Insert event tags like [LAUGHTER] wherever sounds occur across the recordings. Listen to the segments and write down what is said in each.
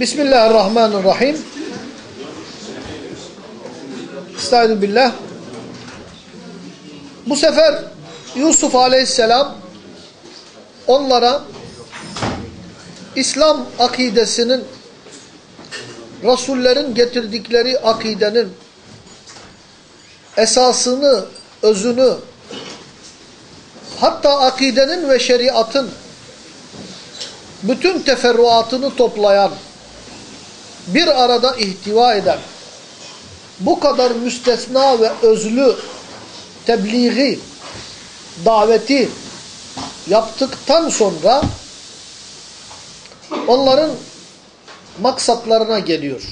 Bismillahirrahmanirrahim. Estaizu billah. Bu sefer Yusuf aleyhisselam onlara İslam akidesinin Resullerin getirdikleri akidenin esasını, özünü hatta akidenin ve şeriatın bütün teferruatını toplayan bir arada ihtiva eden bu kadar müstesna ve özlü tebliği, daveti yaptıktan sonra onların maksatlarına geliyor.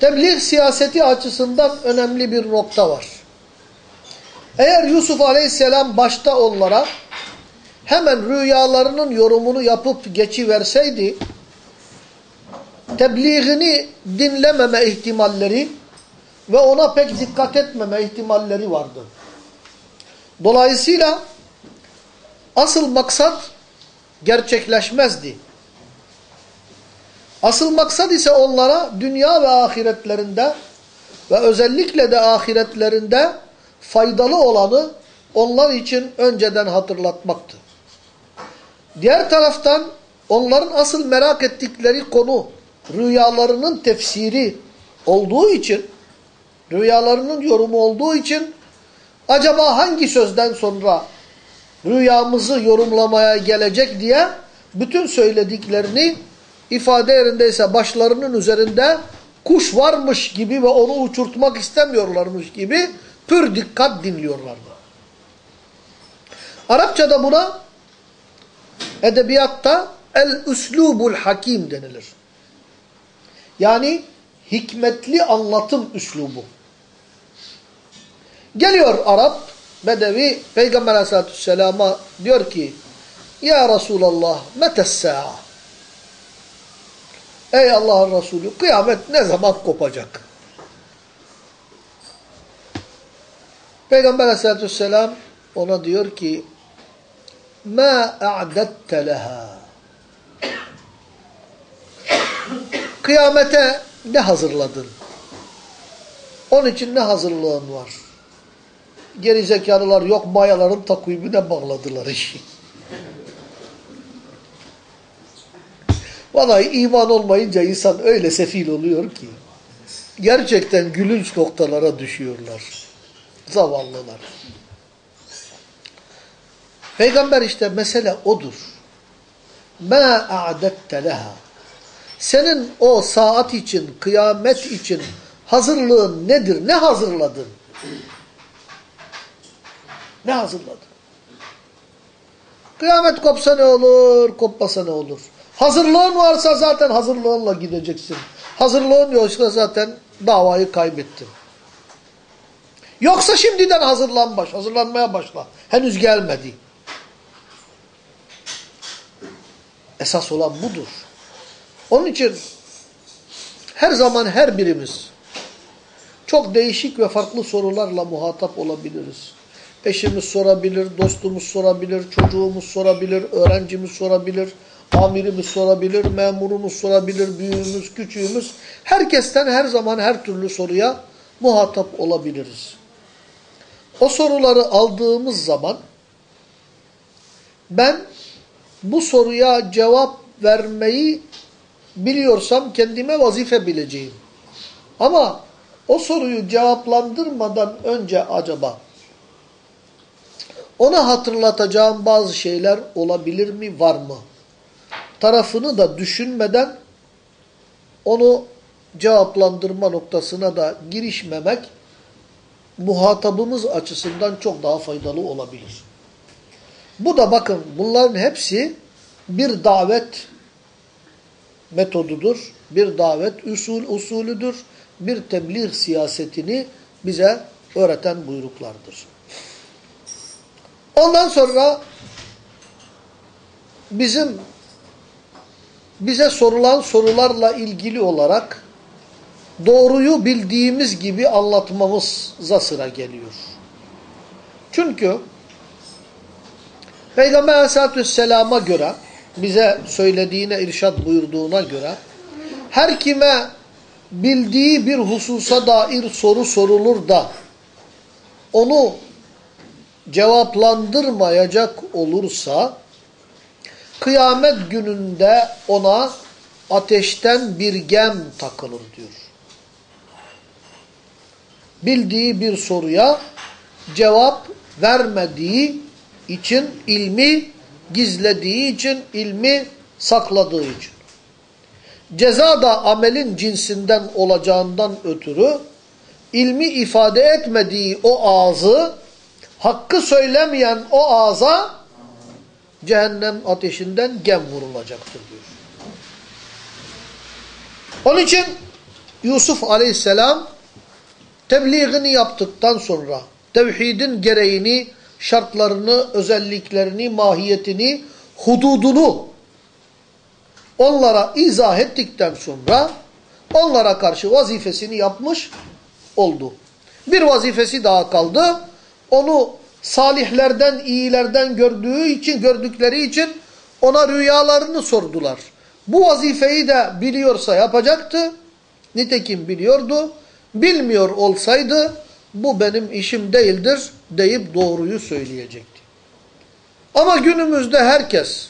Tebliğ siyaseti açısından önemli bir nokta var. Eğer Yusuf Aleyhisselam başta onlara hemen rüyalarının yorumunu yapıp geçiverseydi, tebliğini dinlememe ihtimalleri ve ona pek dikkat etmeme ihtimalleri vardı. Dolayısıyla asıl maksat gerçekleşmezdi. Asıl maksat ise onlara dünya ve ahiretlerinde ve özellikle de ahiretlerinde faydalı olanı onlar için önceden hatırlatmaktı. Diğer taraftan onların asıl merak ettikleri konu rüyalarının tefsiri olduğu için, rüyalarının yorumu olduğu için acaba hangi sözden sonra rüyamızı yorumlamaya gelecek diye bütün söylediklerini ifade yerindeyse başlarının üzerinde kuş varmış gibi ve onu uçurtmak istemiyorlarmış gibi pür dikkat dinliyorlardı. Arapçada buna edebiyatta el-üslubul hakim denilir. Yani hikmetli anlatım üslubu. Geliyor Arap, Bedevi Peygamber Aleyhisselatü Vesselam'a diyor ki Ya Resulallah metessa'a Ey Allah'ın Resulü kıyamet ne zaman kopacak? Peygamber Aleyhisselatü Vesselam ona diyor ki Ma a'dette leha kıyamete ne hazırladın? Onun için ne hazırlığın var? Geri zekalılar yok mayaların takvimine bağladılar işi. Vallahi iman olmayınca insan öyle sefil oluyor ki. Gerçekten gülünç noktalara düşüyorlar. Zavallılar. Peygamber işte mesele odur. Ma a'dette leha. Senin o saat için, kıyamet için hazırlığın nedir? Ne hazırladın? Ne hazırladın? Kıyamet kopsa ne olur, kopmasa ne olur? Hazırlığın varsa zaten hazırlığınla gideceksin. Hazırlığın yoksa zaten davayı kaybettin. Yoksa şimdiden hazırlan baş, hazırlanmaya başla. Henüz gelmedi. Esas olan budur. Onun için her zaman her birimiz çok değişik ve farklı sorularla muhatap olabiliriz. Eşimiz sorabilir, dostumuz sorabilir, çocuğumuz sorabilir, öğrencimiz sorabilir, amirimiz sorabilir, memurumuz sorabilir, büyüğümüz, küçüğümüz. Herkesten her zaman her türlü soruya muhatap olabiliriz. O soruları aldığımız zaman ben bu soruya cevap vermeyi biliyorsam kendime vazife bileceğim. Ama o soruyu cevaplandırmadan önce acaba ona hatırlatacağım bazı şeyler olabilir mi, var mı? Tarafını da düşünmeden onu cevaplandırma noktasına da girişmemek muhatabımız açısından çok daha faydalı olabilir. Bu da bakın bunların hepsi bir davet metodudur, bir davet usul usulüdür, bir tebliğ siyasetini bize öğreten buyruklardır. Ondan sonra bizim bize sorulan sorularla ilgili olarak doğruyu bildiğimiz gibi anlatmamıza sıra geliyor. Çünkü Peygamber aleyhissalatü vesselama göre bize söylediğine irşad buyurduğuna göre her kime bildiği bir hususa dair soru sorulur da onu cevaplandırmayacak olursa kıyamet gününde ona ateşten bir gem takılır diyor. Bildiği bir soruya cevap vermediği için ilmi gizlediği için ilmi sakladığı için. Ceza da amelin cinsinden olacağından ötürü ilmi ifade etmediği o ağzı hakkı söylemeyen o ağza cehennem ateşinden gem vurulacaktır diyor. Onun için Yusuf aleyhisselam tebliğini yaptıktan sonra tevhidin gereğini, şartlarını, özelliklerini, mahiyetini, hududunu onlara izah ettikten sonra onlara karşı vazifesini yapmış oldu. Bir vazifesi daha kaldı. Onu salihlerden, iyilerden gördüğü için, gördükleri için ona rüyalarını sordular. Bu vazifeyi de biliyorsa yapacaktı. Nitekim biliyordu. Bilmiyor olsaydı bu benim işim değildir deyip doğruyu söyleyecekti. Ama günümüzde herkes,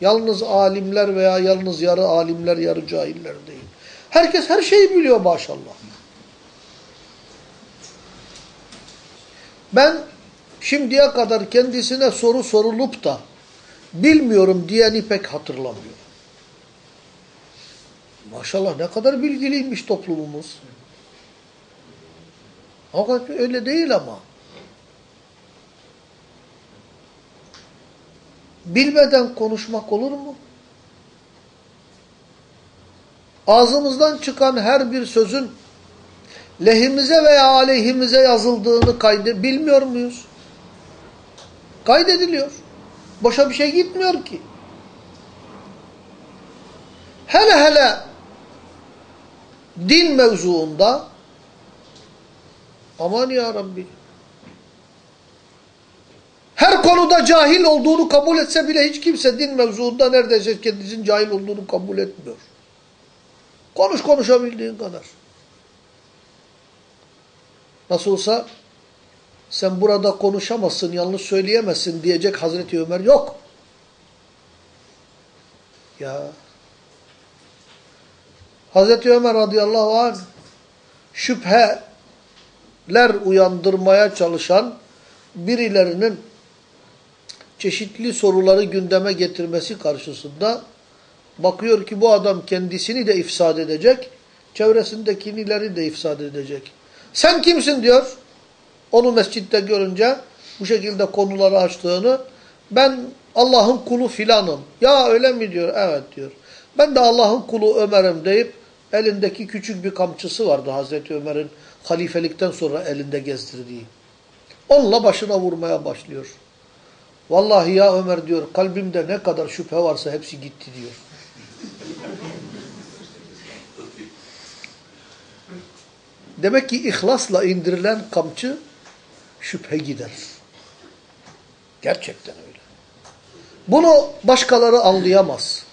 yalnız alimler veya yalnız yarı alimler, yarı cahiller değil. Herkes her şeyi biliyor maşallah. Ben şimdiye kadar kendisine soru sorulup da bilmiyorum diyeni pek hatırlamıyorum. Maşallah ne kadar bilgiliymiş toplumumuz. Fakat öyle değil ama. Bilmeden konuşmak olur mu? Ağzımızdan çıkan her bir sözün lehimize veya aleyhimize yazıldığını kaydı bilmiyor muyuz? Kaydediliyor. Boşa bir şey gitmiyor ki. Hele hele din mevzuunda aman ya Rabbi her konuda cahil olduğunu kabul etse bile hiç kimse din mevzuunda neredeyse kendisinin cahil olduğunu kabul etmiyor. Konuş konuşabildiğin kadar. Nasıl olsa sen burada konuşamazsın, yanlış söyleyemezsin diyecek Hazreti Ömer yok. Ya Hazreti Ömer radıyallahu anh şüpheler uyandırmaya çalışan birilerinin çeşitli soruları gündeme getirmesi karşısında bakıyor ki bu adam kendisini de ifsad edecek, çevresindekileri de ifsad edecek. Sen kimsin diyor. Onu mescitte görünce bu şekilde konuları açtığını ben Allah'ın kulu filanım. Ya öyle mi diyor? Evet diyor. Ben de Allah'ın kulu Ömer'im deyip elindeki küçük bir kamçısı vardı Hazreti Ömer'in halifelikten sonra elinde gezdirdiği. Onunla başına vurmaya başlıyor. Vallahi ya Ömer diyor kalbimde ne kadar şüphe varsa hepsi gitti diyor. Demek ki ihlasla indirilen kamçı şüphe gider. Gerçekten öyle. Bunu başkaları anlayamaz.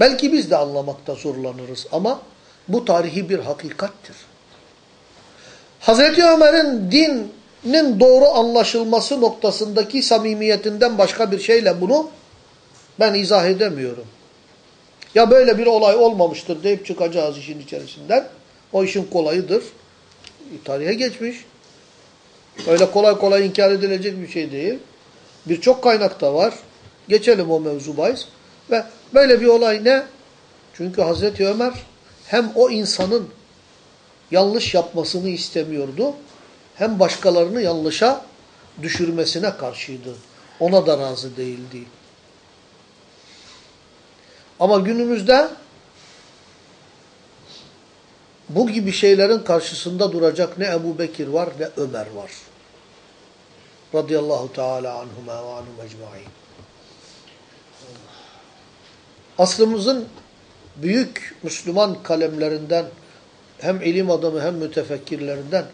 Belki biz de anlamakta zorlanırız ama bu tarihi bir hakikattir. Hazreti Ömer'in dinin doğru anlaşılması noktasındaki samimiyetinden başka bir şeyle bunu ben izah edemiyorum. Ya böyle bir olay olmamıştır deyip çıkacağız işin içerisinden. O işin kolayıdır. Tarihe geçmiş. Öyle kolay kolay inkar edilecek bir şey değil. Birçok kaynakta var. Geçelim o mevzu bahis. Ve böyle bir olay ne? Çünkü Hazreti Ömer hem o insanın yanlış yapmasını istemiyordu, hem başkalarını yanlışa düşürmesine karşıydı. Ona da razı değildi. Ama günümüzde bu gibi şeylerin karşısında duracak ne Ebu Bekir var ne Ömer var. Radıyallahu teala anhuma ve anhum ecmain. Aslımızın büyük Müslüman kalemlerinden hem ilim adamı hem mütefekkirlerinden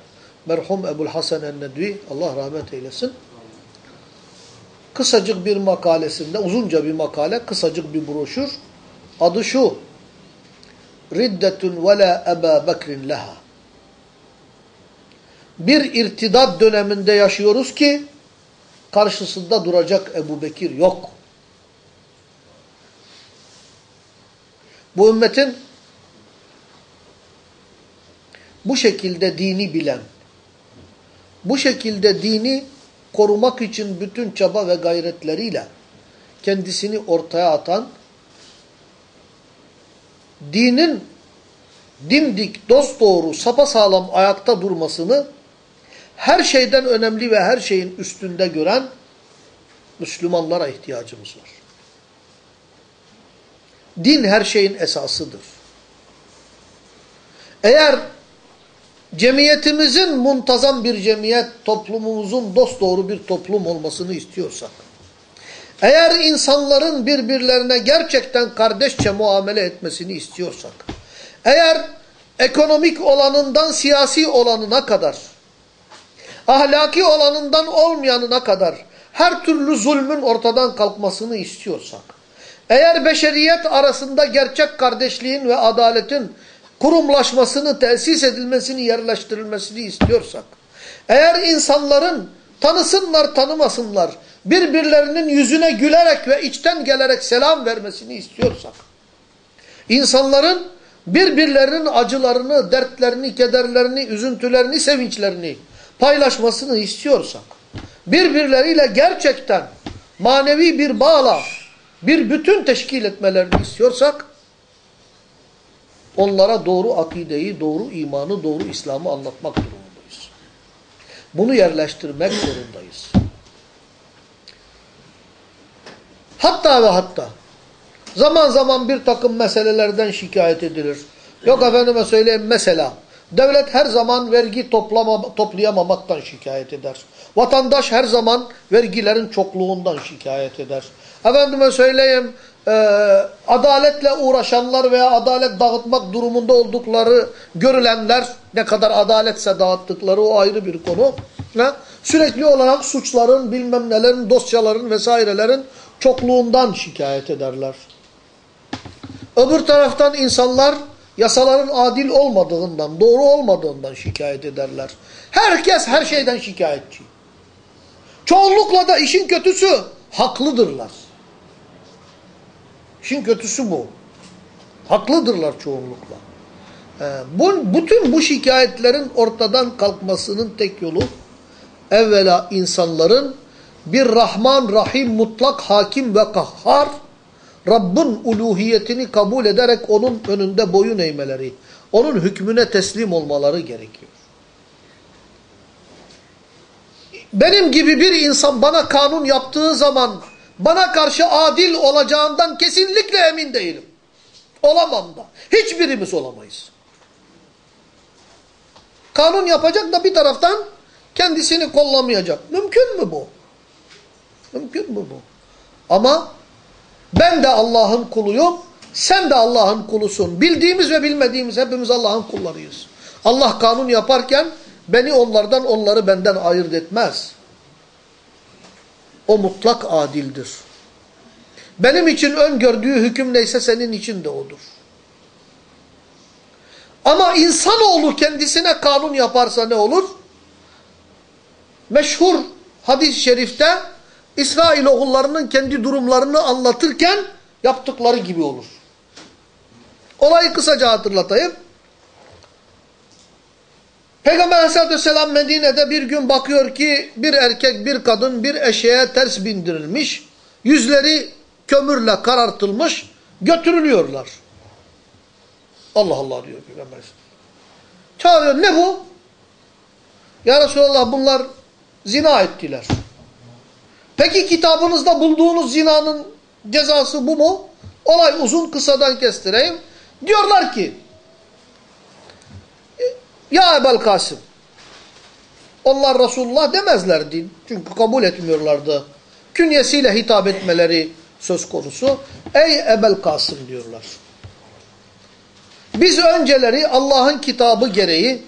merhum Ebul Hasan el-Nedvi Allah rahmet eylesin. kısacık bir makalesinde, uzunca bir makale, kısacık bir broşür. Adı şu. Riddetun ve la Eba Bekrin leha. Bir irtidat döneminde yaşıyoruz ki karşısında duracak Ebu Bekir yok. Bu ümmetin bu şekilde dini bilen, bu şekilde dini korumak için bütün çaba ve gayretleriyle kendisini ortaya atan, dinin dimdik, dosdoğru, sapasağlam ayakta durmasını her şeyden önemli ve her şeyin üstünde gören Müslümanlara ihtiyacımız var. Din her şeyin esasıdır. Eğer cemiyetimizin muntazam bir cemiyet, toplumumuzun dosdoğru bir toplum olmasını istiyorsak, eğer insanların birbirlerine gerçekten kardeşçe muamele etmesini istiyorsak, eğer ekonomik olanından siyasi olanına kadar, ahlaki olanından olmayanına kadar her türlü zulmün ortadan kalkmasını istiyorsak, eğer beşeriyet arasında gerçek kardeşliğin ve adaletin kurumlaşmasını, tesis edilmesini, yerleştirilmesini istiyorsak, eğer insanların tanısınlar, tanımasınlar, birbirlerinin yüzüne gülerek ve içten gelerek selam vermesini istiyorsak, insanların birbirlerinin acılarını, dertlerini, kederlerini, üzüntülerini, sevinçlerini paylaşmasını istiyorsak, birbirleriyle gerçekten manevi bir bağla, bir bütün teşkil etmelerini istiyorsak, onlara doğru akideyi, doğru imanı, doğru İslam'ı anlatmak durumundayız. Bunu yerleştirmek zorundayız. Hatta ve hatta zaman zaman bir takım meselelerden şikayet edilir. Yok efendime söyleyeyim mesela devlet her zaman vergi toplama, toplayamamaktan şikayet eder. Vatandaş her zaman vergilerin çokluğundan şikayet eder. Efendime söyleyeyim e, adaletle uğraşanlar veya adalet dağıtmak durumunda oldukları görülenler ne kadar adaletse dağıttıkları o ayrı bir konu. Ne? Sürekli olarak suçların bilmem nelerin dosyaların vesairelerin çokluğundan şikayet ederler. Öbür taraftan insanlar yasaların adil olmadığından, doğru olmadığından şikayet ederler. Herkes her şeyden şikayetçi. Çoğunlukla da işin kötüsü haklıdırlar. İşin kötüsü bu. Haklıdırlar çoğunlukla. Ee, bu, bütün bu şikayetlerin ortadan kalkmasının tek yolu evvela insanların bir Rahman, Rahim, mutlak, hakim ve kahhar Rabbin uluhiyetini kabul ederek onun önünde boyun eğmeleri, onun hükmüne teslim olmaları gerekiyor. Benim gibi bir insan bana kanun yaptığı zaman bana karşı adil olacağından kesinlikle emin değilim. Olamam da. Hiçbirimiz olamayız. Kanun yapacak da bir taraftan kendisini kollamayacak. Mümkün mü bu? Mümkün mü bu? Ama ben de Allah'ın kuluyum, sen de Allah'ın kulusun. Bildiğimiz ve bilmediğimiz hepimiz Allah'ın kullarıyız. Allah kanun yaparken beni onlardan, onları benden ayırt etmez. O mutlak adildir. Benim için öngördüğü hüküm neyse senin için de odur. Ama insanoğlu kendisine kanun yaparsa ne olur? Meşhur hadis-i şerifte İsrail oğullarının kendi durumlarını anlatırken yaptıkları gibi olur. Olayı kısaca hatırlatayım. Peygamber aleyhissalatü vesselam Medine'de bir gün bakıyor ki bir erkek bir kadın bir eşeğe ters bindirilmiş. Yüzleri kömürle karartılmış götürülüyorlar. Allah Allah diyor Peygamber Çağırıyor ne bu? Ya Resulallah bunlar zina ettiler. Peki kitabınızda bulduğunuz zinanın cezası bu mu? Olay uzun kısadan kestireyim. Diyorlar ki ya Ebel Kasım onlar Resulullah demezlerdi. Çünkü kabul etmiyorlardı. Künyesiyle hitap etmeleri söz konusu. Ey Ebel Kasım diyorlar. Biz önceleri Allah'ın kitabı gereği,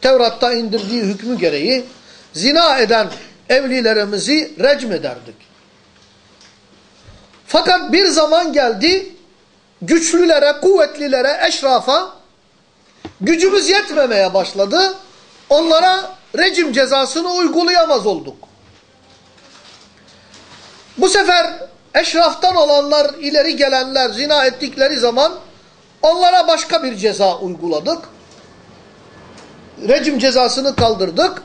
Tevrat'ta indirdiği hükmü gereği zina eden evlilerimizi recm ederdik. Fakat bir zaman geldi güçlülere, kuvvetlilere, eşrafa gücümüz yetmemeye başladı. Onlara rejim cezasını uygulayamaz olduk. Bu sefer eşraftan olanlar, ileri gelenler zina ettikleri zaman onlara başka bir ceza uyguladık. Rejim cezasını kaldırdık.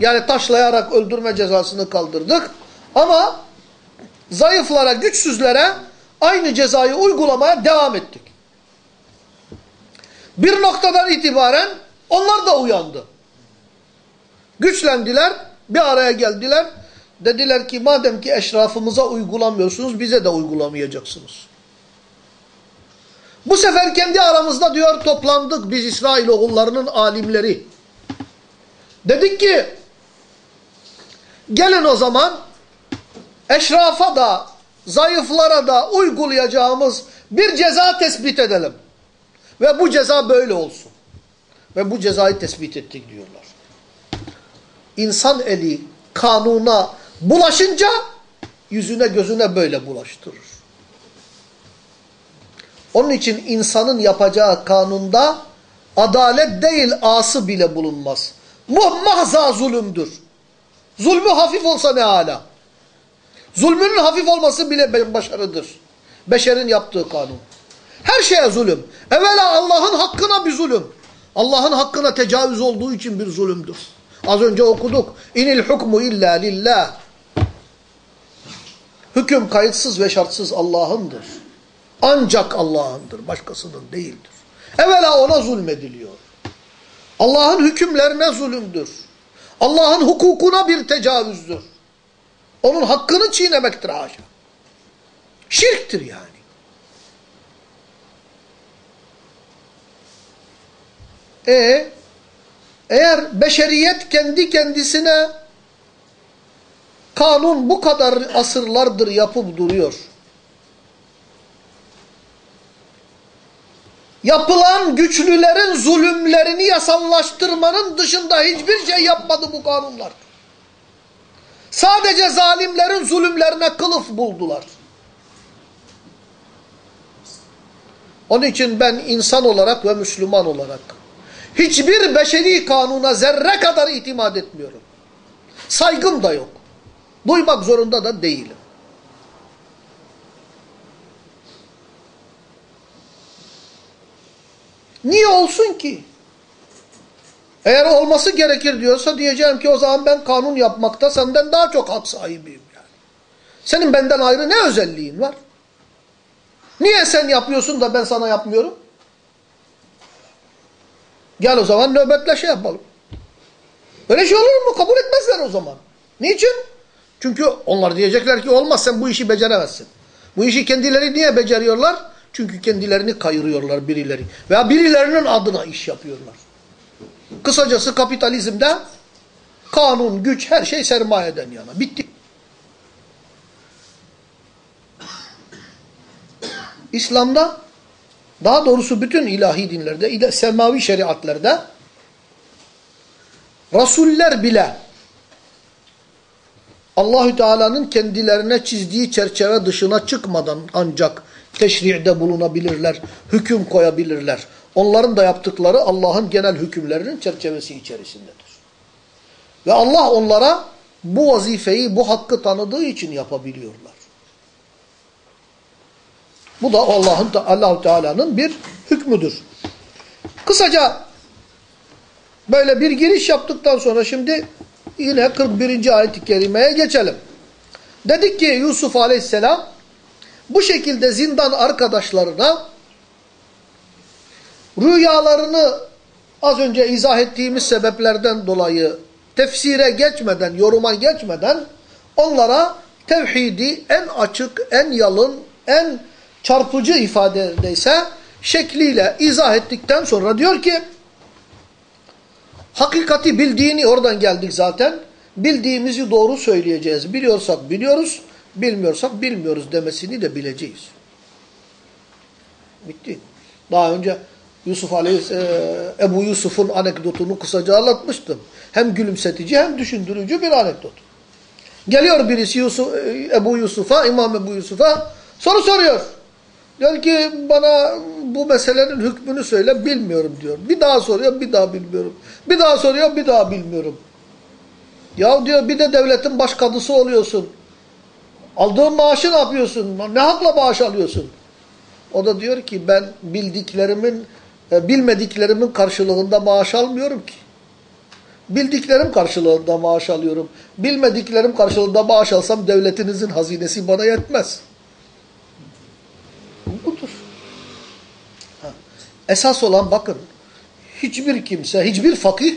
Yani taşlayarak öldürme cezasını kaldırdık. Ama zayıflara, güçsüzlere aynı cezayı uygulamaya devam ettik. Bir noktadan itibaren onlar da uyandı. Güçlendiler, bir araya geldiler. Dediler ki madem ki eşrafımıza uygulamıyorsunuz bize de uygulamayacaksınız. Bu sefer kendi aramızda diyor toplandık biz İsrail oğullarının alimleri. Dedik ki gelin o zaman eşrafa da zayıflara da uygulayacağımız bir ceza tespit edelim. Ve bu ceza böyle olsun. Ve bu cezayı tespit ettik diyorlar. İnsan eli kanuna bulaşınca yüzüne gözüne böyle bulaştırır. Onun için insanın yapacağı kanunda adalet değil ası bile bulunmaz. Muhmahza zulümdür. Zulmü hafif olsa ne hala. Zulmünün hafif olması bile başarıdır. Beşerin yaptığı kanun. Her şeye zulüm. Evvela Allah'ın hakkına bir zulüm. Allah'ın hakkına tecavüz olduğu için bir zulümdür. Az önce okuduk. İnil hukmu illa lillah. Hüküm kayıtsız ve şartsız Allah'ındır. Ancak Allah'ındır. Başkasının değildir. Evvela ona zulmediliyor. Allah'ın hükümlerine zulümdür. Allah'ın hukukuna bir tecavüzdür. Onun hakkını çiğnemektir haşa. Şirktir yani. E eğer beşeriyet kendi kendisine kanun bu kadar asırlardır yapıp duruyor. Yapılan güçlülerin zulümlerini yasallaştırmanın dışında hiçbir şey yapmadı bu kanunlar. Sadece zalimlerin zulümlerine kılıf buldular. Onun için ben insan olarak ve Müslüman olarak hiçbir beşeri kanuna zerre kadar itimat etmiyorum. Saygım da yok. Duymak zorunda da değilim. Niye olsun ki? Eğer olması gerekir diyorsa diyeceğim ki o zaman ben kanun yapmakta senden daha çok hak sahibiyim yani. Senin benden ayrı ne özelliğin var? Niye sen yapıyorsun da ben sana yapmıyorum? Gel o zaman nöbetle şey yapalım. Öyle şey olur mu? Kabul etmezler o zaman. Niçin? Çünkü onlar diyecekler ki olmaz sen bu işi beceremezsin. Bu işi kendileri niye beceriyorlar? Çünkü kendilerini kayırıyorlar birileri. Veya birilerinin adına iş yapıyorlar. Kısacası kapitalizmde kanun, güç, her şey sermayeden yana. Bitti. İslam'da daha doğrusu bütün ilahi dinlerde, semavi şeriatlarda Rasuller bile Allahü Teala'nın kendilerine çizdiği çerçeve dışına çıkmadan ancak teşri'de bulunabilirler, hüküm koyabilirler. Onların da yaptıkları Allah'ın genel hükümlerinin çerçevesi içerisindedir. Ve Allah onlara bu vazifeyi, bu hakkı tanıdığı için yapabiliyorlar. Bu da Allah'ın Allahu Teala'nın bir hükmüdür. Kısaca böyle bir giriş yaptıktan sonra şimdi yine 41. ayet-i kerimeye geçelim. Dedik ki Yusuf Aleyhisselam bu şekilde zindan arkadaşlarına rüyalarını az önce izah ettiğimiz sebeplerden dolayı tefsire geçmeden, yoruma geçmeden onlara tevhidi en açık, en yalın, en çarpıcı ifadedeyse şekliyle izah ettikten sonra diyor ki hakikati bildiğini oradan geldik zaten. Bildiğimizi doğru söyleyeceğiz. Biliyorsak biliyoruz, bilmiyorsak bilmiyoruz demesini de bileceğiz. Bitti. Daha önce Yusuf Aleyhisselam, Ebu Yusuf'un anekdotunu kısaca anlatmıştım. Hem gülümsetici hem düşündürücü bir anekdot. Geliyor birisi Yusuf, Ebu Yusuf'a, İmam Ebu Yusuf'a soru soruyor. Diyor ki bana bu meselenin hükmünü söyle bilmiyorum diyor. Bir daha soruyor bir daha bilmiyorum. Bir daha soruyor bir daha bilmiyorum. Ya diyor bir de devletin başkadısı oluyorsun. Aldığın maaşı ne yapıyorsun? Ne hakla maaş alıyorsun? O da diyor ki ben bildiklerimin, e, bilmediklerimin karşılığında maaş almıyorum ki. Bildiklerim karşılığında maaş alıyorum. Bilmediklerim karşılığında maaş alsam devletinizin hazinesi bana yetmez. Budur. Ha. Esas olan bakın, hiçbir kimse, hiçbir fakih,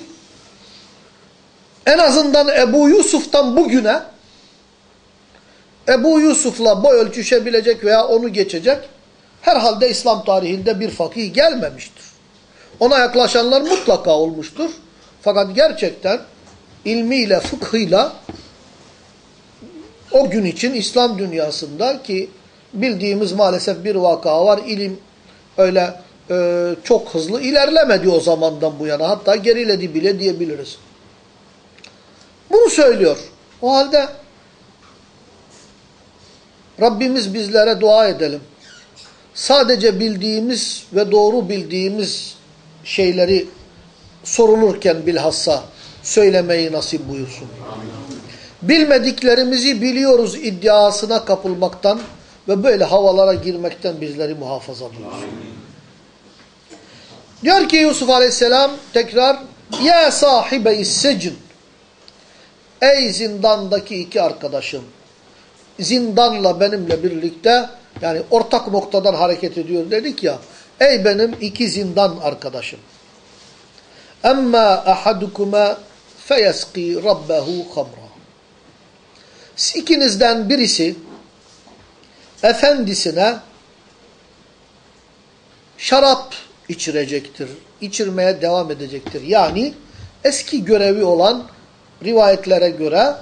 en azından Ebu Yusuf'tan bugüne, Ebu Yusuf'la boy ölçüşebilecek veya onu geçecek, herhalde İslam tarihinde bir fakih gelmemiştir. Ona yaklaşanlar mutlaka olmuştur. Fakat gerçekten ilmiyle, fıkhıyla o gün için İslam dünyasında ki bildiğimiz maalesef bir vaka var. İlim öyle e, çok hızlı ilerlemedi o zamandan bu yana. Hatta geriledi bile diyebiliriz. Bunu söylüyor. O halde Rabbimiz bizlere dua edelim. Sadece bildiğimiz ve doğru bildiğimiz şeyleri sorulurken bilhassa söylemeyi nasip buyursun. Bilmediklerimizi biliyoruz iddiasına kapılmaktan ve böyle havalara girmekten bizleri muhafaza buyursun. Diyor ki Yusuf Aleyhisselam tekrar Ya sahibe secin Ey zindandaki iki arkadaşım zindanla benimle birlikte yani ortak noktadan hareket ediyor dedik ya ey benim iki zindan arkadaşım Emma ahadukuma feyeski rabbehu hamra. İkinizden birisi efendisine şarap içirecektir. İçirmeye devam edecektir. Yani eski görevi olan rivayetlere göre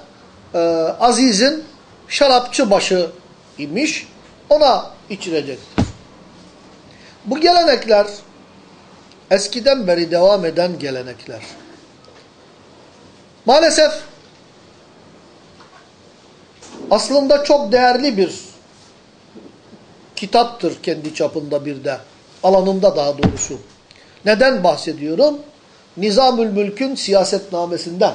e, Aziz'in şarapçı başı imiş. Ona içirecektir. Bu gelenekler eskiden beri devam eden gelenekler. Maalesef aslında çok değerli bir kitaptır kendi çapında bir de. Alanında daha doğrusu. Neden bahsediyorum? Nizamül Mülk'ün siyasetnamesinden.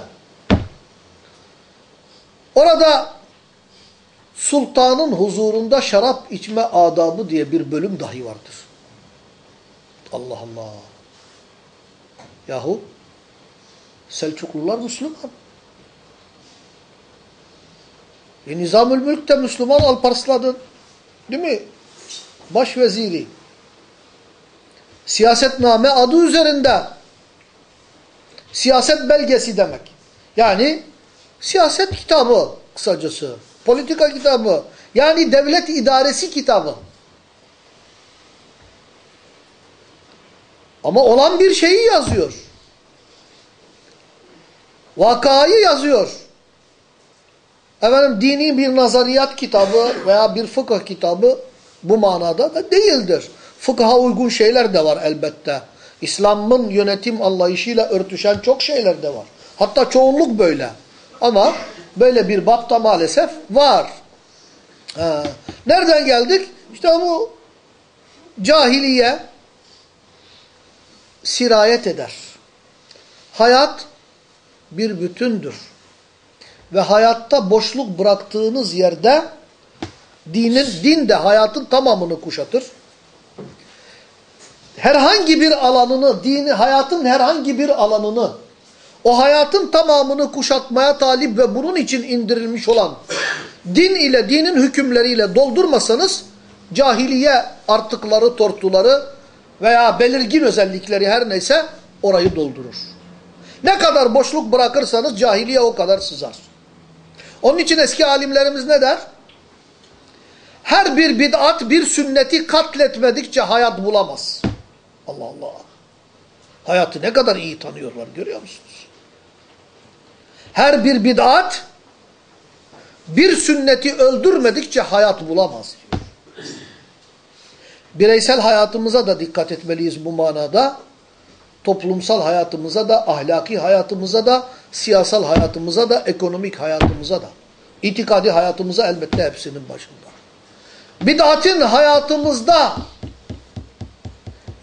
Orada sultanın huzurunda şarap içme adabı diye bir bölüm dahi vardır. Allah Allah. Yahu Selçuklular Müslüman. E, Nizamül Mülk de Müslüman Alparslan'ın değil mi? Başveziri. Siyasetname adı üzerinde. Siyaset belgesi demek. Yani siyaset kitabı kısacası. Politika kitabı. Yani devlet idaresi kitabı. Ama olan bir şeyi yazıyor. Vakayı yazıyor. Efendim dini bir nazariyat kitabı veya bir fıkıh kitabı bu manada da değildir. Fıkha uygun şeyler de var elbette. İslam'ın yönetim anlayışıyla örtüşen çok şeyler de var. Hatta çoğunluk böyle. Ama böyle bir bapta maalesef var. Ha. Nereden geldik? İşte bu cahiliye sirayet eder. Hayat bir bütündür. Ve hayatta boşluk bıraktığınız yerde dinin, din de hayatın tamamını kuşatır. Herhangi bir alanını, dini, hayatın herhangi bir alanını, o hayatın tamamını kuşatmaya talip ve bunun için indirilmiş olan din ile, dinin hükümleriyle doldurmasanız, cahiliye artıkları, tortuları veya belirgin özellikleri her neyse orayı doldurur. Ne kadar boşluk bırakırsanız cahiliye o kadar sızar. Onun için eski alimlerimiz ne der? Her bir bid'at bir sünneti katletmedikçe hayat bulamaz. Allah Allah. Hayatı ne kadar iyi tanıyorlar görüyor musunuz? Her bir bid'at bir sünneti öldürmedikçe hayat bulamaz diyor. Bireysel hayatımıza da dikkat etmeliyiz bu manada toplumsal hayatımıza da, ahlaki hayatımıza da, siyasal hayatımıza da, ekonomik hayatımıza da. İtikadi hayatımıza elbette hepsinin başında. Bid'atin hayatımızda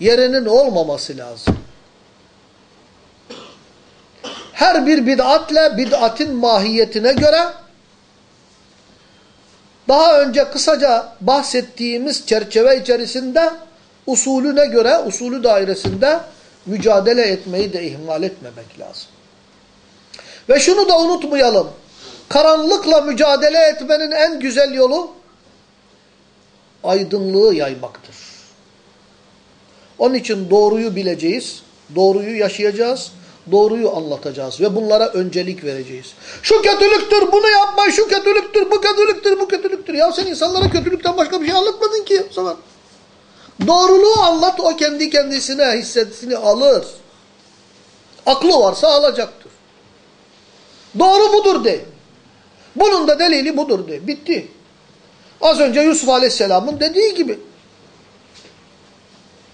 yerinin olmaması lazım. Her bir bid'atle bid'atin mahiyetine göre daha önce kısaca bahsettiğimiz çerçeve içerisinde usulüne göre, usulü dairesinde mücadele etmeyi de ihmal etmemek lazım. Ve şunu da unutmayalım. Karanlıkla mücadele etmenin en güzel yolu aydınlığı yaymaktır. Onun için doğruyu bileceğiz, doğruyu yaşayacağız, doğruyu anlatacağız ve bunlara öncelik vereceğiz. Şu kötülüktür, bunu yapma, şu kötülüktür, bu kötülüktür, bu kötülüktür. Ya sen insanlara kötülükten başka bir şey anlatmadın ki o zaman. Doğruluğu anlat, o kendi kendisine hissetsini alır. Aklı varsa alacaktır. Doğru budur de. Bunun da delili budur de. Bitti. Az önce Yusuf Aleyhisselam'ın dediği gibi.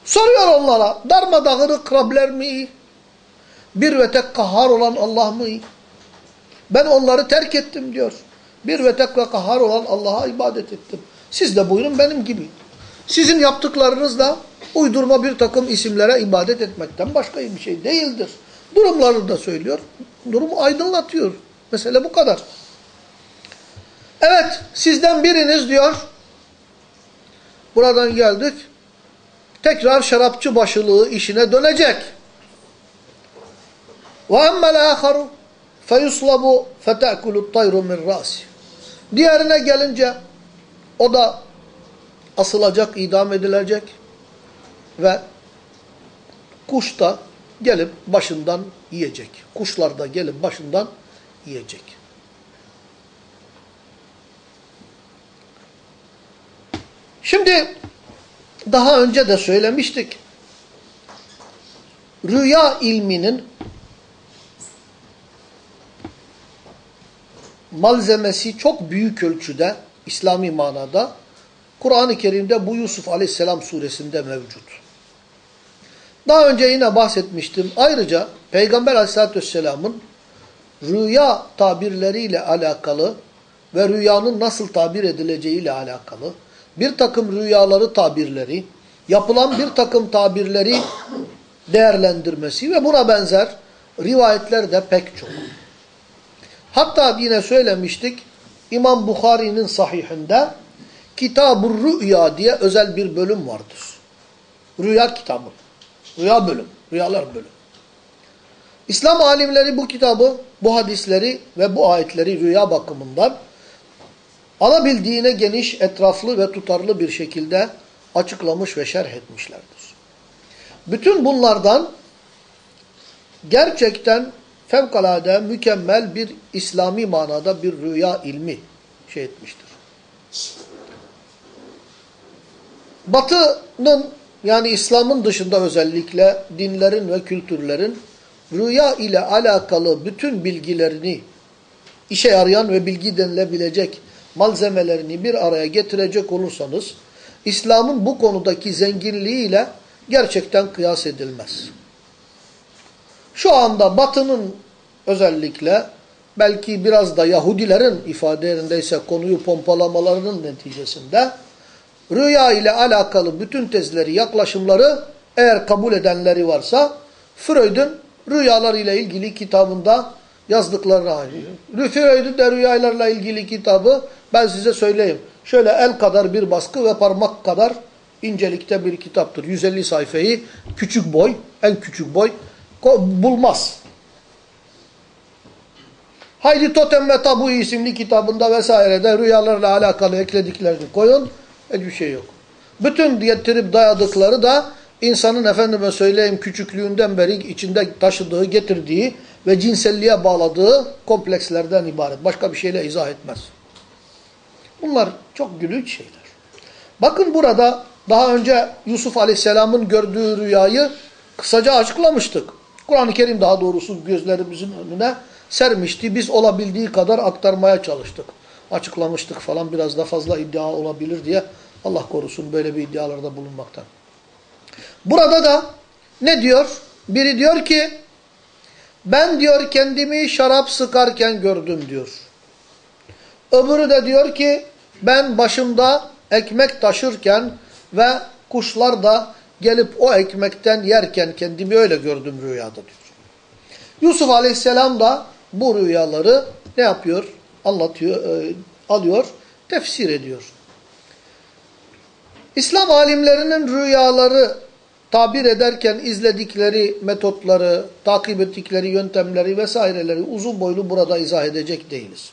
Soruyor onlara darmadağınık Rabler mi? Bir ve tek kahhar olan Allah mı? Ben onları terk ettim diyor. Bir ve tek ve kahhar olan Allah'a ibadet ettim. Siz de buyurun benim gibi. Sizin yaptıklarınız da uydurma bir takım isimlere ibadet etmekten başka bir şey değildir. Durumları da söylüyor. Durumu aydınlatıyor. Mesele bu kadar. Evet, sizden biriniz diyor, buradan geldik, tekrar şarapçı başılığı işine dönecek. وَاَمَّا الْآخَرُ فَيُصْلَبُ فَتَأْكُلُ الطَّيْرُ مِنْ رَاسِ Diğerine gelince, o da asılacak, idam edilecek ve kuş da gelip başından yiyecek. Kuşlar da gelip başından yiyecek. Şimdi daha önce de söylemiştik. Rüya ilminin malzemesi çok büyük ölçüde İslami manada Kur'an-ı Kerim'de bu Yusuf Aleyhisselam suresinde mevcut. Daha önce yine bahsetmiştim. Ayrıca Peygamber Aleyhisselatü Vesselam'ın rüya tabirleriyle alakalı ve rüyanın nasıl tabir edileceğiyle alakalı bir takım rüyaları tabirleri, yapılan bir takım tabirleri değerlendirmesi ve buna benzer rivayetler de pek çok. Hatta yine söylemiştik İmam Bukhari'nin sahihinde Kitab-ı Rüya diye özel bir bölüm vardır. Rüya kitabı. Rüya bölüm. Rüyalar bölüm. İslam alimleri bu kitabı, bu hadisleri ve bu ayetleri rüya bakımından alabildiğine geniş, etraflı ve tutarlı bir şekilde açıklamış ve şerh etmişlerdir. Bütün bunlardan gerçekten fevkalade mükemmel bir İslami manada bir rüya ilmi şey etmiştir. Batı'nın yani İslam'ın dışında özellikle dinlerin ve kültürlerin rüya ile alakalı bütün bilgilerini işe yarayan ve bilgi denilebilecek malzemelerini bir araya getirecek olursanız İslam'ın bu konudaki zenginliğiyle gerçekten kıyas edilmez. Şu anda Batı'nın özellikle belki biraz da Yahudilerin ifadelerindeyse konuyu pompalamalarının neticesinde rüya ile alakalı bütün tezleri, yaklaşımları eğer kabul edenleri varsa Freud'un rüyalar ile ilgili kitabında yazdıklarına aynı. Freud'un de rüyalarla ilgili kitabı ben size söyleyeyim. Şöyle el kadar bir baskı ve parmak kadar incelikte bir kitaptır. 150 sayfayı küçük boy, en küçük boy bulmaz. Haydi Totem ve Tabu isimli kitabında vesairede rüyalarla alakalı eklediklerini koyun. Hiçbir şey yok. Bütün getirip dayadıkları da insanın efendime söyleyeyim küçüklüğünden beri içinde taşıdığı, getirdiği ve cinselliğe bağladığı komplekslerden ibaret. Başka bir şeyle izah etmez. Bunlar çok gülünç şeyler. Bakın burada daha önce Yusuf Aleyhisselam'ın gördüğü rüyayı kısaca açıklamıştık. Kur'an-ı Kerim daha doğrusu gözlerimizin önüne sermişti. Biz olabildiği kadar aktarmaya çalıştık. Açıklamıştık falan biraz da fazla iddia olabilir diye Allah korusun böyle bir iddialarda bulunmaktan. Burada da ne diyor? Biri diyor ki ben diyor kendimi şarap sıkarken gördüm diyor. Öbürü de diyor ki ben başımda ekmek taşırken ve kuşlar da gelip o ekmekten yerken kendimi öyle gördüm rüyada diyor. Yusuf Aleyhisselam da bu rüyaları ne yapıyor? Anlatıyor, e, alıyor, tefsir ediyor. İslam alimlerinin rüyaları tabir ederken izledikleri metotları, takip ettikleri yöntemleri vesaireleri uzun boylu burada izah edecek değiliz.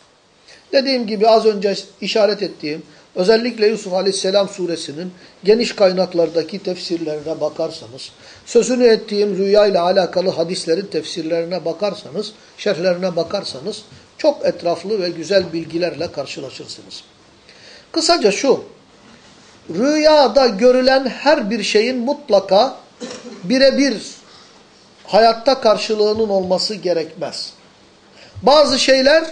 Dediğim gibi az önce işaret ettiğim özellikle Yusuf Aleyhisselam suresinin geniş kaynaklardaki tefsirlerine bakarsanız, sözünü ettiğim rüya ile alakalı hadislerin tefsirlerine bakarsanız, şerhlerine bakarsanız çok etraflı ve güzel bilgilerle karşılaşırsınız. Kısaca şu, rüyada görülen her bir şeyin mutlaka birebir hayatta karşılığının olması gerekmez. Bazı şeyler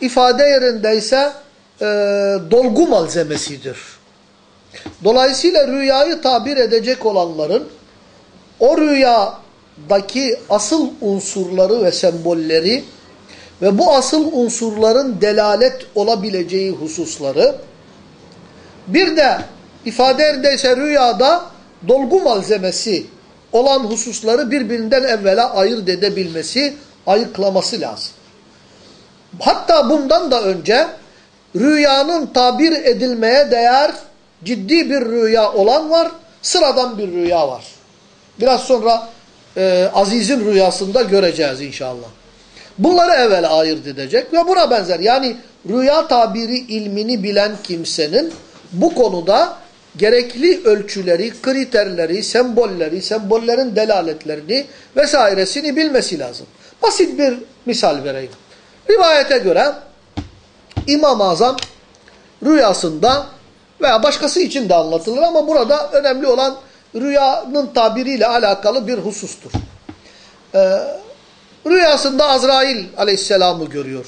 ifade yerindeyse e, dolgu malzemesidir. Dolayısıyla rüyayı tabir edecek olanların o rüyadaki asıl unsurları ve sembolleri ve bu asıl unsurların delalet olabileceği hususları bir de ifade yerindeyse rüyada dolgu malzemesi olan hususları birbirinden evvela ayırt edebilmesi, ayıklaması lazım. Hatta bundan da önce rüyanın tabir edilmeye değer ciddi bir rüya olan var, sıradan bir rüya var. Biraz sonra e, Aziz'in rüyasında göreceğiz inşallah. Bunları evvel ayırt edecek ve buna benzer. Yani rüya tabiri ilmini bilen kimsenin bu konuda gerekli ölçüleri, kriterleri, sembolleri, sembollerin delaletlerini vesairesini bilmesi lazım. Basit bir misal vereyim. Rivayete göre İmam-ı Azam rüyasında veya başkası için de anlatılır ama burada önemli olan rüyanın tabiriyle alakalı bir husustur. Ee, rüyasında Azrail aleyhisselamı görüyor.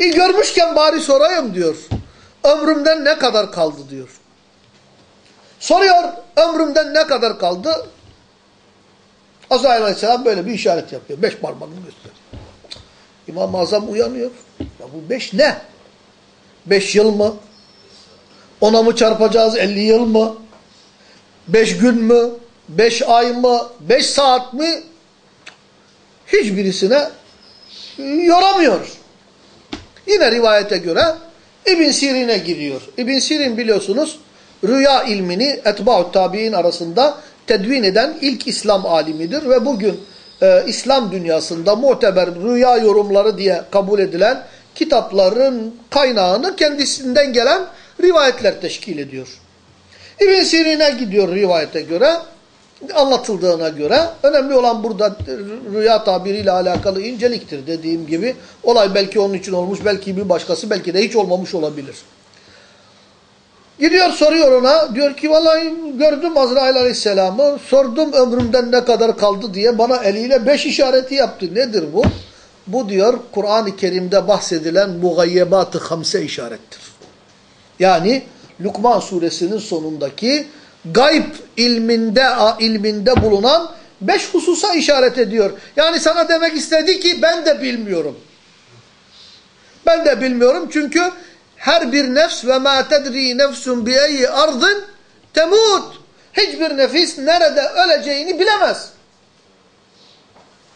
İyi görmüşken bari sorayım diyor. Ömrümden ne kadar kaldı diyor. Soruyor ömrümden ne kadar kaldı? Azrail aleyhisselam böyle bir işaret yapıyor. Beş parmağını gösteriyor. İmam-ı Azam uyanıyor. Ya bu beş ne? Beş yıl mı? Ona mı çarpacağız elli yıl mı? Beş gün mü? Beş ay mı? Beş saat mi? Hiçbirisine yoramıyor. Yine rivayete göre İbn Sirin'e giriyor. İbn Sirin biliyorsunuz rüya ilmini etba'ut tabi'in arasında tedvin eden ilk İslam alimidir ve bugün e, İslam dünyasında muteber rüya yorumları diye kabul edilen kitapların kaynağını kendisinden gelen rivayetler teşkil ediyor. İbn Sirin'e gidiyor rivayete göre, anlatıldığına göre. Önemli olan burada rüya tabiriyle alakalı inceliktir dediğim gibi. Olay belki onun için olmuş, belki bir başkası, belki de hiç olmamış olabilir. Gidiyor soruyor ona. Diyor ki vallahi gördüm Azrail Aleyhisselam'ı. Sordum ömrümden ne kadar kaldı diye bana eliyle beş işareti yaptı. Nedir bu? Bu diyor Kur'an-ı Kerim'de bahsedilen mugayyebat-ı hamse işarettir. Yani Lukman suresinin sonundaki gayb ilminde ilminde bulunan beş hususa işaret ediyor. Yani sana demek istedi ki ben de bilmiyorum. Ben de bilmiyorum çünkü her bir nefs ve ma tedri nefsun bi eyyi ardın temut. Hiçbir nefis nerede öleceğini bilemez.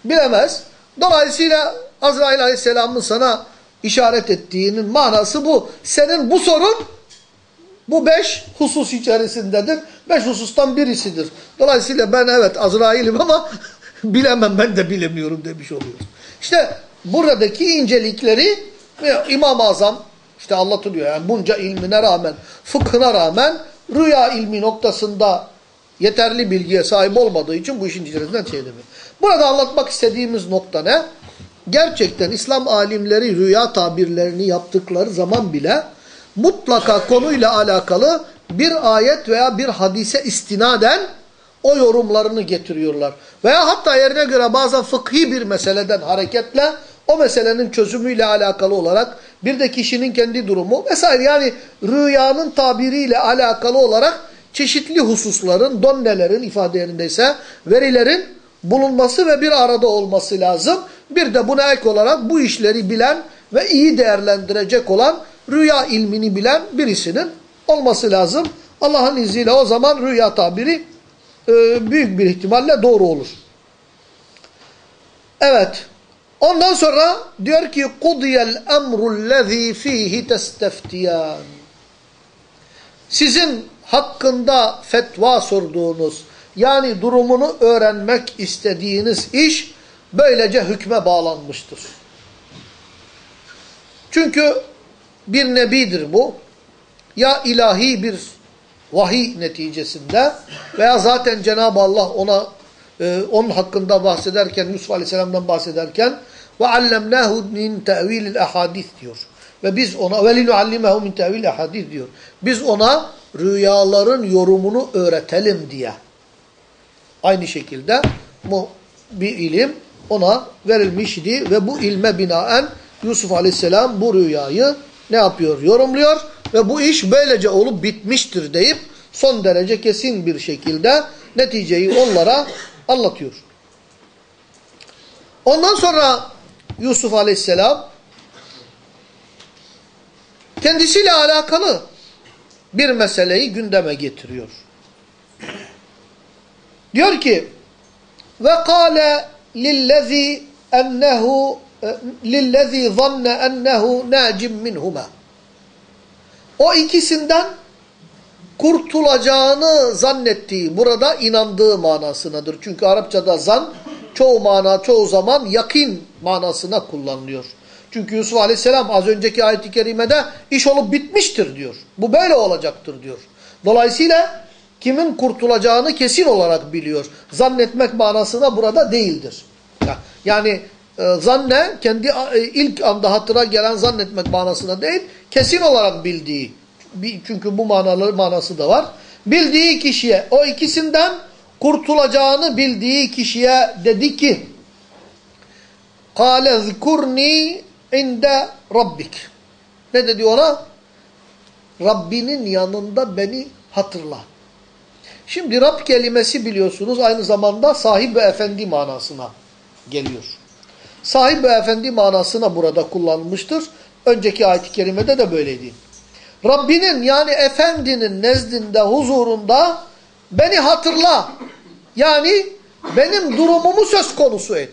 Bilemez. Dolayısıyla Azrail Aleyhisselam'ın sana işaret ettiğinin manası bu. Senin bu sorun bu beş husus içerisindedir. Beş husustan birisidir. Dolayısıyla ben evet Azrail'im ama [LAUGHS] bilemem ben de bilemiyorum demiş oluyoruz. İşte buradaki incelikleri İmam-ı Azam işte anlatılıyor yani bunca ilmine rağmen, fıkhına rağmen rüya ilmi noktasında yeterli bilgiye sahip olmadığı için bu işin içerisinden şey demiyor. Burada anlatmak istediğimiz nokta ne? Gerçekten İslam alimleri rüya tabirlerini yaptıkları zaman bile mutlaka konuyla alakalı bir ayet veya bir hadise istinaden o yorumlarını getiriyorlar. Veya hatta yerine göre bazen fıkhi bir meseleden hareketle o meselenin çözümüyle alakalı olarak bir de kişinin kendi durumu vesaire yani rüyanın tabiriyle alakalı olarak çeşitli hususların, donnelerin ifade yerindeyse verilerin bulunması ve bir arada olması lazım. Bir de buna ek olarak bu işleri bilen ve iyi değerlendirecek olan rüya ilmini bilen birisinin olması lazım. Allah'ın izniyle o zaman rüya tabiri e, büyük bir ihtimalle doğru olur. Evet. Ondan sonra diyor ki kudiyel emrullezî fîhi testeftiyan. Sizin hakkında fetva sorduğunuz yani durumunu öğrenmek istediğiniz iş böylece hükme bağlanmıştır. Çünkü bir nebidir bu. Ya ilahi bir vahiy neticesinde veya zaten Cenab-ı Allah ona e, onun hakkında bahsederken Yusuf Aleyhisselam'dan bahsederken ve allemnahu min tevilil ahadis diyor. Ve biz ona ve linuallimehu min tevilil ahadis diyor. Biz ona rüyaların yorumunu öğretelim diye. Aynı şekilde bu bir ilim ona verilmişti ve bu ilme binaen Yusuf Aleyhisselam bu rüyayı ne yapıyor? Yorumluyor ve bu iş böylece olup bitmiştir deyip son derece kesin bir şekilde neticeyi onlara anlatıyor. Ondan sonra Yusuf Aleyhisselam kendisiyle alakalı bir meseleyi gündeme getiriyor. Diyor ki ve kâle lillezî ennehu lillezî zanne ennehu nâcim minhuma o ikisinden kurtulacağını zannettiği, burada inandığı manasınadır. Çünkü Arapçada zan çoğu mana, çoğu zaman yakin manasına kullanılıyor. Çünkü Yusuf Aleyhisselam az önceki ayet-i kerimede iş olup bitmiştir diyor. Bu böyle olacaktır diyor. Dolayısıyla kimin kurtulacağını kesin olarak biliyor. Zannetmek manasına burada değildir. Yani e, zanne kendi e, ilk anda hatıra gelen zannetmek manasına değil, kesin olarak bildiği. Çünkü bu manalı manası da var. Bildiği kişiye, o ikisinden kurtulacağını bildiği kişiye dedi ki قَالَ ذْكُرْنِي inde rabbik. Ne dedi ona? Rabbinin yanında beni hatırla. Şimdi Rab kelimesi biliyorsunuz aynı zamanda sahip ve efendi manasına geliyor. Sahip ve efendi manasına burada kullanılmıştır. Önceki ayet-i kerimede de böyleydi. Rabbinin yani efendinin nezdinde, huzurunda beni hatırla. Yani benim durumumu söz konusu et.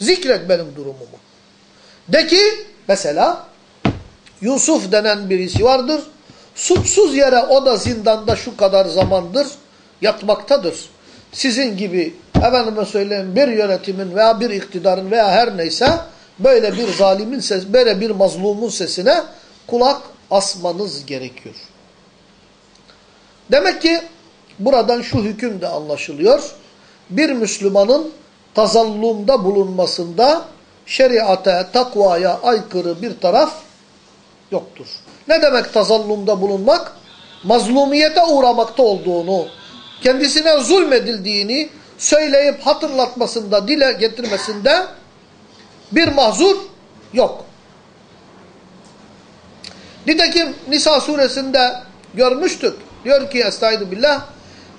Zikret benim durumumu. De ki mesela Yusuf denen birisi vardır. Suçsuz yere o da zindanda şu kadar zamandır yatmaktadır. Sizin gibi efendime söyleyeyim bir yönetimin veya bir iktidarın veya her neyse böyle bir zalimin ses, böyle bir mazlumun sesine kulak asmanız gerekiyor. Demek ki buradan şu hüküm de anlaşılıyor. Bir Müslümanın tazallumda bulunmasında şeriata, takvaya aykırı bir taraf yoktur. Ne demek tazallumda bulunmak? Mazlumiyete uğramakta olduğunu, kendisine zulmedildiğini söyleyip hatırlatmasında, dile getirmesinde bir mahzur yok. Nitekim Nisa suresinde görmüştük. Diyor ki Estaizu billah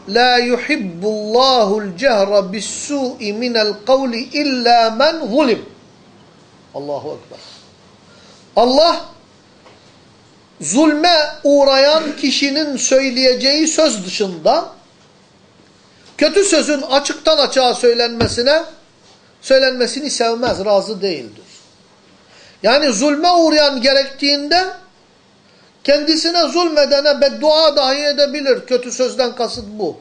La yuhibbullahul cehra bis-su'i minel kavli illa men zulim. Allahu Ekber. Allah zulme uğrayan kişinin söyleyeceği söz dışında kötü sözün açıktan açığa söylenmesine söylenmesini sevmez, razı değildir. Yani zulme uğrayan gerektiğinde kendisine zulmedene beddua dahi edebilir. Kötü sözden kasıt bu.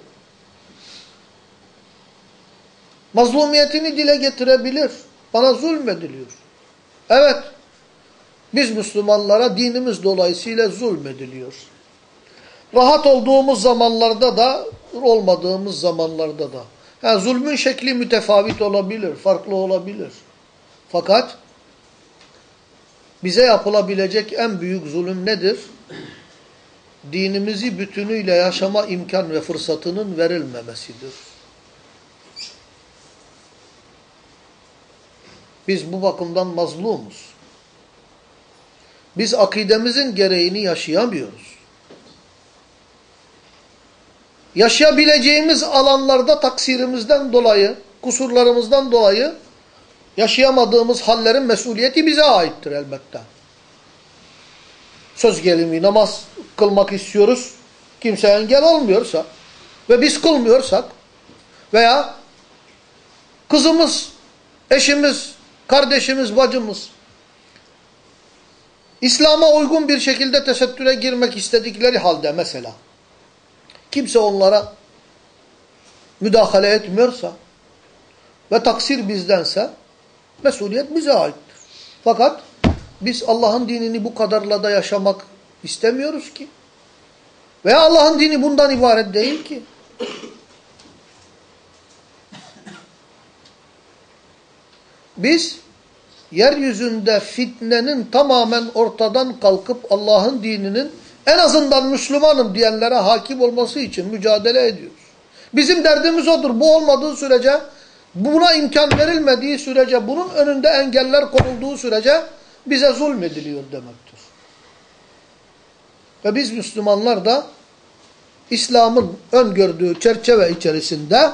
Mazlumiyetini dile getirebilir. Bana zulmediliyor. Evet. Biz Müslümanlara dinimiz dolayısıyla zulmediliyor. Rahat olduğumuz zamanlarda da, olmadığımız zamanlarda da. Yani zulmün şekli mütefavit olabilir, farklı olabilir. Fakat bize yapılabilecek en büyük zulüm nedir? Dinimizi bütünüyle yaşama imkan ve fırsatının verilmemesidir. Biz bu bakımdan mazlumuz. Biz akidemizin gereğini yaşayamıyoruz. Yaşayabileceğimiz alanlarda taksirimizden dolayı, kusurlarımızdan dolayı yaşayamadığımız hallerin mesuliyeti bize aittir elbette. söz gelimi namaz kılmak istiyoruz. Kimse engel olmuyorsa ve biz kılmıyorsak veya kızımız, eşimiz, kardeşimiz, bacımız İslam'a uygun bir şekilde tesettüre girmek istedikleri halde mesela kimse onlara müdahale etmiyorsa ve taksir bizdense mesuliyet bize aittir. Fakat biz Allah'ın dinini bu kadarla da yaşamak istemiyoruz ki. Veya Allah'ın dini bundan ibaret değil ki. Biz yeryüzünde fitnenin tamamen ortadan kalkıp Allah'ın dininin en azından Müslümanım diyenlere hakim olması için mücadele ediyoruz. Bizim derdimiz odur. Bu olmadığı sürece, buna imkan verilmediği sürece, bunun önünde engeller konulduğu sürece bize zulmediliyor demektir. Ve biz Müslümanlar da İslam'ın öngördüğü çerçeve içerisinde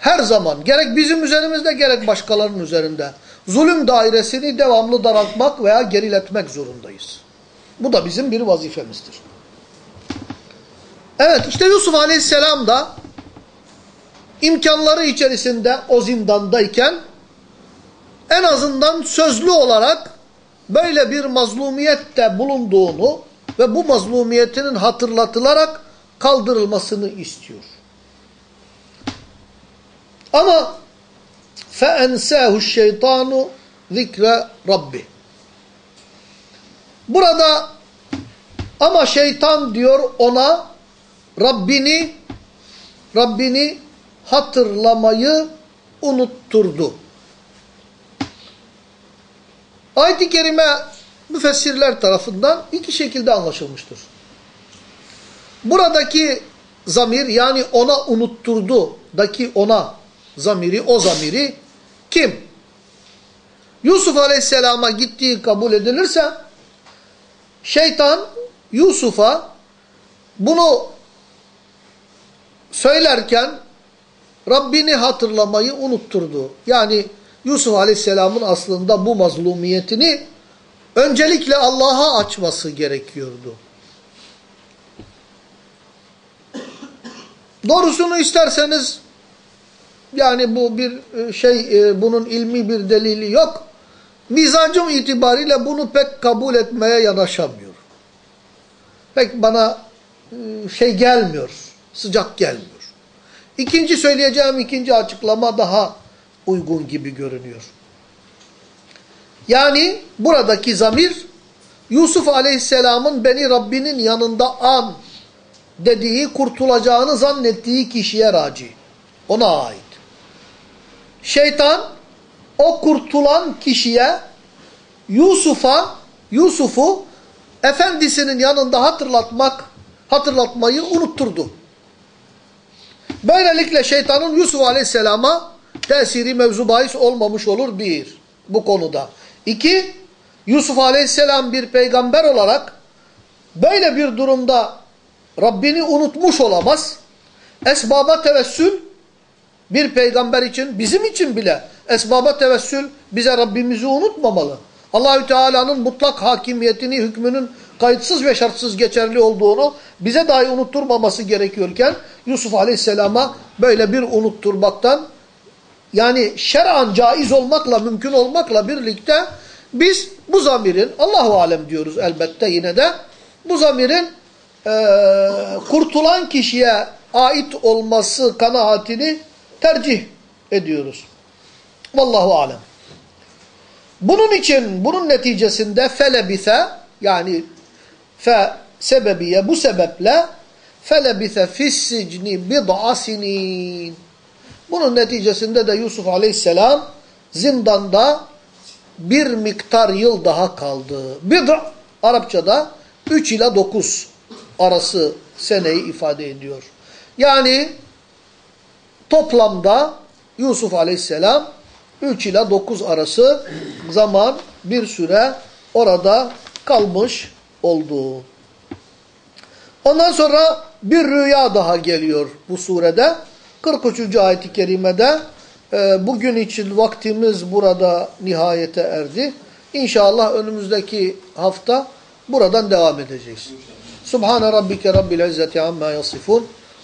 her zaman gerek bizim üzerimizde gerek başkalarının üzerinde zulüm dairesini devamlı daraltmak veya geriletmek zorundayız. Bu da bizim bir vazifemizdir. Evet işte Yusuf Aleyhisselam da imkanları içerisinde o zindandayken en azından sözlü olarak böyle bir mazlumiyette bulunduğunu ve bu mazlumiyetinin hatırlatılarak kaldırılmasını istiyor. Ama فَاَنْسَاهُ الشَّيْطَانُ zikre Rabbi. Burada ama şeytan diyor ona Rabbini Rabbini hatırlamayı unutturdu. Ayet-i Kerime müfessirler tarafından iki şekilde anlaşılmıştır. Buradaki zamir yani ona unutturdu daki ona zamiri o zamiri kim? Yusuf Aleyhisselam'a gittiği kabul edilirse şeytan Yusuf'a bunu söylerken Rabbini hatırlamayı unutturdu. Yani Yusuf Aleyhisselam'ın aslında bu mazlumiyetini öncelikle Allah'a açması gerekiyordu. Doğrusunu isterseniz yani bu bir e, şey e, bunun ilmi bir delili yok. Mizacım itibariyle bunu pek kabul etmeye yanaşamıyor. Pek bana e, şey gelmiyor, sıcak gelmiyor. İkinci söyleyeceğim ikinci açıklama daha uygun gibi görünüyor. Yani buradaki zamir Yusuf Aleyhisselam'ın beni Rabbinin yanında an dediği kurtulacağını zannettiği kişiye raci. Ona ait. Şeytan o kurtulan kişiye Yusuf'a Yusuf'u efendisinin yanında hatırlatmak hatırlatmayı unutturdu. Böylelikle şeytanın Yusuf Aleyhisselam'a tesiri mevzu olmamış olur bir bu konuda. İki, Yusuf Aleyhisselam bir peygamber olarak böyle bir durumda Rabbini unutmuş olamaz. Esbaba tevessül bir peygamber için, bizim için bile esbaba tevessül bize Rabbimizi unutmamalı. Allahü Teala'nın mutlak hakimiyetini, hükmünün kayıtsız ve şartsız geçerli olduğunu bize dahi unutturmaması gerekiyorken Yusuf Aleyhisselam'a böyle bir unutturmaktan yani şer'an caiz olmakla, mümkün olmakla birlikte biz bu zamirin, Allahu Alem diyoruz elbette yine de, bu zamirin e, kurtulan kişiye ait olması kanaatini tercih ediyoruz. Vallahu alem. Bunun için bunun neticesinde felebise yani fe sebebiye bu sebeple felebise fissicni bid'a sinin. Bunun neticesinde de Yusuf aleyhisselam zindanda bir miktar yıl daha kaldı. Bid'a Arapçada 3 ile 9 arası seneyi ifade ediyor. Yani toplamda Yusuf aleyhisselam 3 ile 9 arası zaman bir süre orada kalmış oldu. Ondan sonra bir rüya daha geliyor bu surede. 43. ayet-i kerimede e, bugün için vaktimiz burada nihayete erdi. İnşallah önümüzdeki hafta buradan devam edeceğiz. Subhane rabbike rabbil izzeti amma yasifun